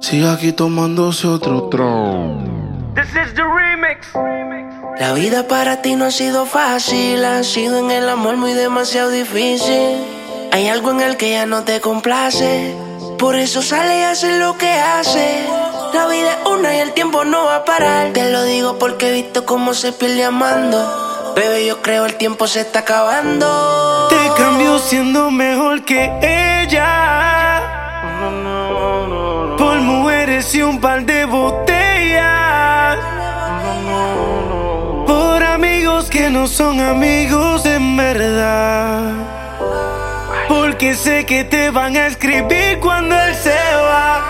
Sigue aquí tomándose otro tron. This is the remix. La vida para ti no ha sido fácil, ha sido en el amor muy demasiado difícil. Hay algo en el que ya no te complace, por eso sale y hace lo que hace. La vida es una y el tiempo no va a parar. Te lo digo porque he visto cómo se pierde amando. Bebé, yo creo el tiempo se está acabando. Te cambio siendo mejor que ella. Y un par de botellas. Por amigos que no son amigos en verdad. Porque sé que te van a escribir cuando él se va.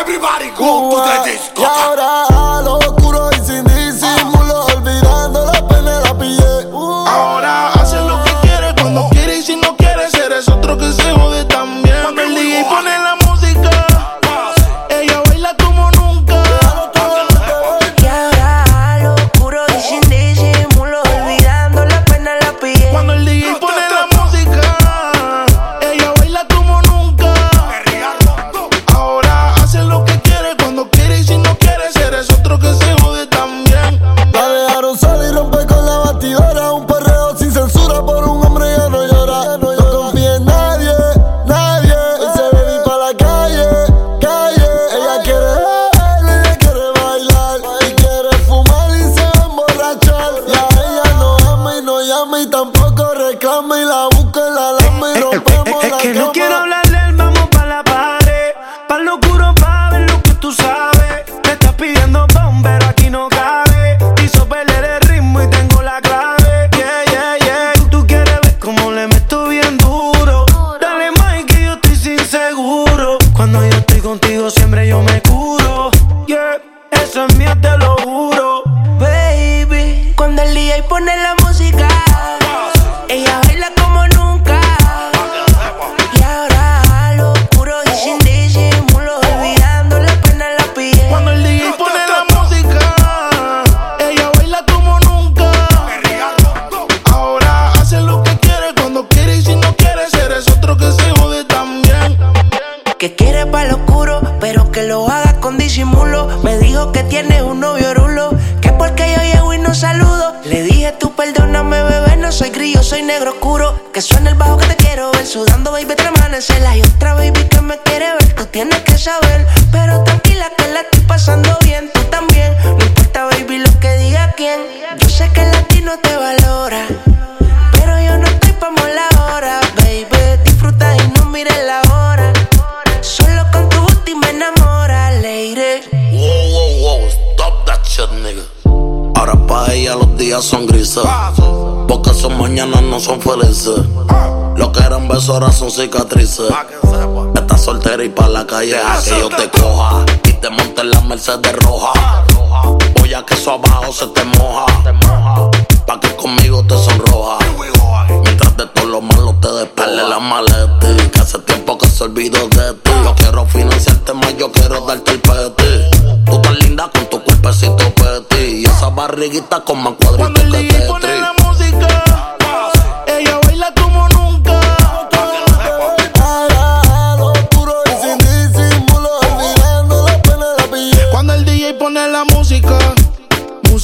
Everybody go to the Y disco. ahora a lo sola y rompe con la batidora. Un perreo sin censura por un hombre ya no llora. No confía en nadie, nadie. Y se ve pa' la calle, calle. Ella quiere beber, ella quiere bailar. Y quiere fumar y se va a emborrachar. Y a ella no ama y no llama y tampoco reclama. Y la busca en la lama y rompemos Es la que cama. DJ pone la música, ella baila como nunca. Y ahora a lo oscuro y sin disimulo, olvidando la pena la pillé. Cuando el DJ pone la música, ella baila como nunca. Ahora hace lo que quiere cuando quiere y si no quiere eres otro que se jode también. Que quiere pa' lo oscuro, pero que lo haga con disimulo. Me dijo que tiene un novio rulo, que porque yo llego y no saludo. Negro oscuro. Que suena el bajo que te quiero ver, sudando, baby, te amanecelas. Y otra baby que me quiere ver, tú tienes que saber. Pero tranquila que la estoy pasando bien, tú también. No importa, baby, lo que diga quién. Yo sé que el latino te valora. Pero yo no estoy pa' ahora, baby. Disfruta y no mires la hora. Solo con tu booty me enamora, lady. Wow, wow, wow, stop that shit, nigga. Ahora pa' ella los días son grises. Porque son mañanas no son felices. Lo que eran besos ahora son cicatrices. Estás soltera y pa' la calle a que yo te coja. Y te monte en la Mercedes roja. Voy a que eso abajo se te moja. Pa' que conmigo te sonroja. Mientras de todo lo malo te despele la maleta. Que hace tiempo que se olvidó de ti. Yo quiero financiarte más, yo quiero darte el peti. Tú tan linda con tu cuerpecito peti. Y esa barriguita con más cuadritos que DJ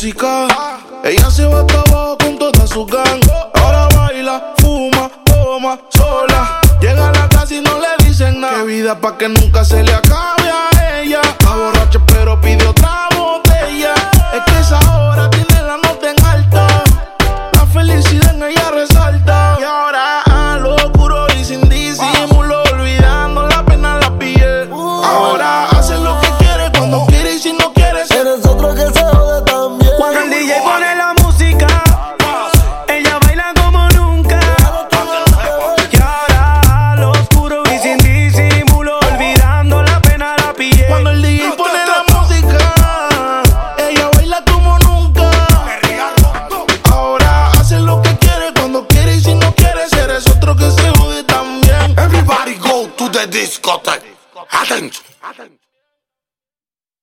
ella se va hasta abajo con toda su gang. Ahora baila, fuma, toma, sola. Llega a la casa y no le dicen nada. Qué vida pa' que nunca se le acabe a ella. Está borracha pero pide otra discotheque. Attention.